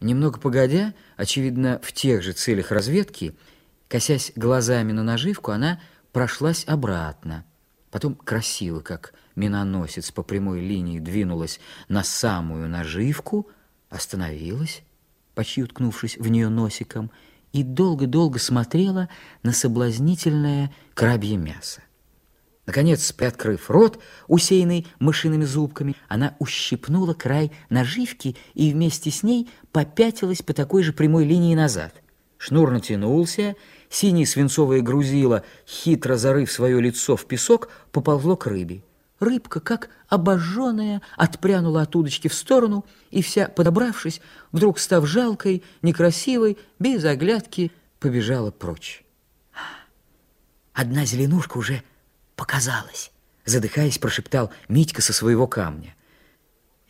Немного погодя, очевидно, в тех же целях разведки, косясь глазами на наживку, она прошлась обратно. Потом красиво, как миноносец по прямой линии двинулась на самую наживку, остановилась, почти уткнувшись в нее носиком, и долго-долго смотрела на соблазнительное крабье мясо. Наконец, приоткрыв рот, усеянный мышиными зубками, она ущипнула край наживки и вместе с ней попятилась по такой же прямой линии назад. Шнур натянулся, синее свинцовое грузило, хитро зарыв свое лицо в песок, поползло к рыбе. Рыбка, как обожженная, отпрянула от удочки в сторону и вся, подобравшись, вдруг став жалкой, некрасивой, без оглядки, побежала прочь. Одна зеленушка уже показалось, задыхаясь, прошептал Митька со своего камня.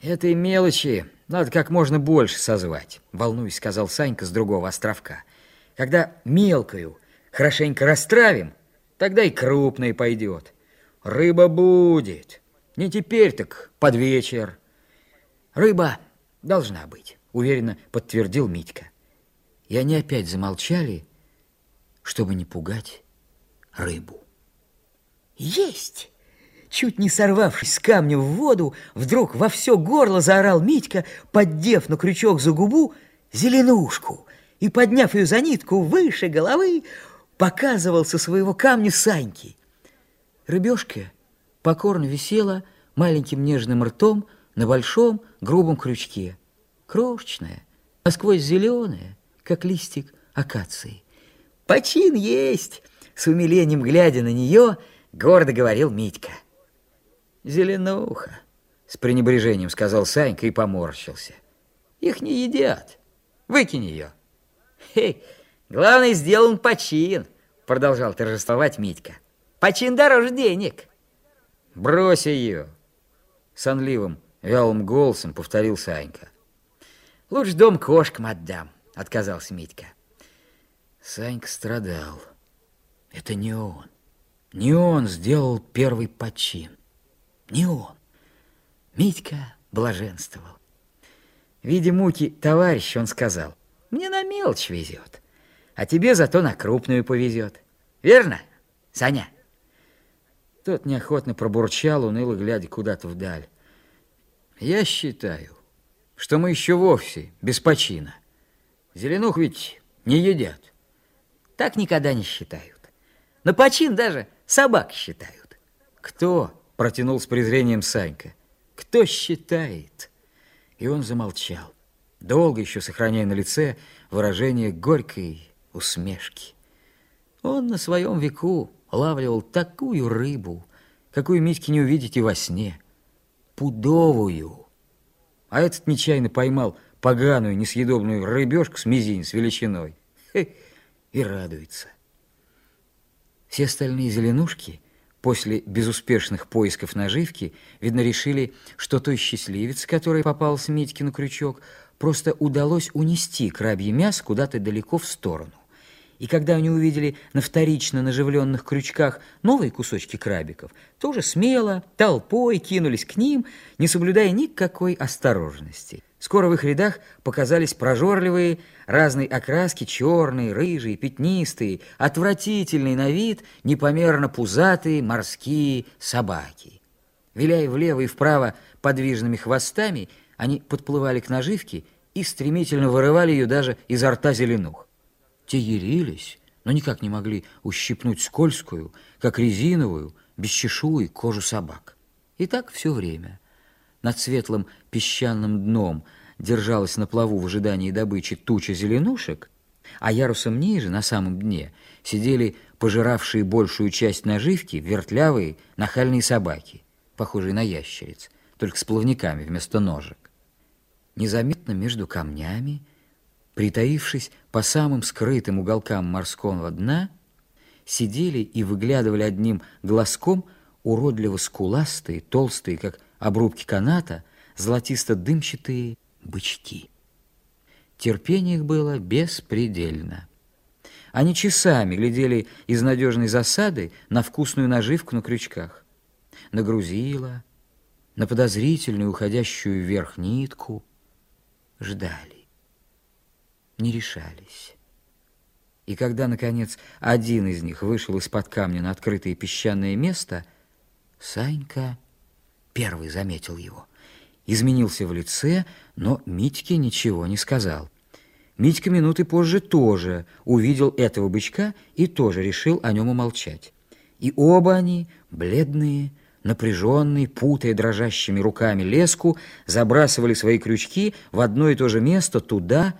Этой мелочи надо как можно больше созвать, волнуясь, сказал Санька с другого островка. Когда мелкую хорошенько растравим, тогда и крупная пойдет. Рыба будет. Не теперь, так под вечер. Рыба должна быть, уверенно подтвердил Митька. И они опять замолчали, чтобы не пугать рыбу. Есть! Чуть не сорвавшись с камня в воду, вдруг во все горло заорал Митька, поддев на крючок за губу зеленушку и, подняв ее за нитку выше головы, показывал со своего камня Саньки. Рыбешка покорно висела маленьким нежным ртом на большом грубом крючке, крошечная, насквозь зеленая, как листик акации. «Почин есть!» С умилением глядя на нее, гордо говорил Митька. «Зеленуха», — с пренебрежением сказал Санька и поморщился. «Их не едят. Выкинь ее». «Хей, главное, сделан почин», — продолжал торжествовать Митька. «Почин дороже денег». «Брось ее», — сонливым, вялым голосом повторил Санька. «Лучше дом кошкам отдам», — отказался Митька. Санька страдал. Это не он. Не он сделал первый почин. Не он. Митька блаженствовал. Видя муки товарища, он сказал, «Мне на мелочь везет, а тебе зато на крупную повезет. Верно, Саня?» Тот неохотно пробурчал, уныло глядя куда-то вдаль. «Я считаю, что мы еще вовсе без почина. Зеленух ведь не едят». Так никогда не считают. На почин даже собак считают. Кто? Протянул с презрением Санька. Кто считает? И он замолчал, долго еще сохраняя на лице выражение горькой усмешки. Он на своем веку лавливал такую рыбу, какую Митьке не увидите во сне. Пудовую. А этот нечаянно поймал поганую, несъедобную рыбешку с мизинец величиной. Хе, и радуется. Все остальные зеленушки после безуспешных поисков наживки, видно, решили, что той счастливец, который попался Митьке на крючок, просто удалось унести крабье мясо куда-то далеко в сторону. И когда они увидели на вторично наживленных крючках новые кусочки крабиков, тоже смело, толпой кинулись к ним, не соблюдая никакой осторожности. Скоро в их рядах показались прожорливые, разной окраски, черные, рыжие, пятнистые, отвратительные на вид, непомерно пузатые морские собаки. Виляя влево и вправо подвижными хвостами, они подплывали к наживке и стремительно вырывали ее даже изо рта зеленух. Те ярились, но никак не могли ущипнуть скользкую, как резиновую, без чешуи кожу собак. И так все время – над светлым песчаным дном держалась на плаву в ожидании добычи туча зеленушек, а ярусом ниже, на самом дне, сидели пожиравшие большую часть наживки вертлявые нахальные собаки, похожие на ящериц, только с плавниками вместо ножек. Незаметно между камнями, притаившись по самым скрытым уголкам морского дна, сидели и выглядывали одним глазком уродливо скуластые, толстые, как обрубки каната, золотисто-дымчатые бычки. Терпение их было беспредельно. Они часами глядели из надежной засады на вкусную наживку на крючках, на грузила, на подозрительную уходящую вверх нитку, ждали. Не решались. И когда, наконец, один из них вышел из-под камня на открытое песчаное место, Санька первый заметил его. Изменился в лице, но Митьке ничего не сказал. Митька минуты позже тоже увидел этого бычка и тоже решил о нем умолчать. И оба они, бледные, напряженные, путая дрожащими руками леску, забрасывали свои крючки в одно и то же место туда,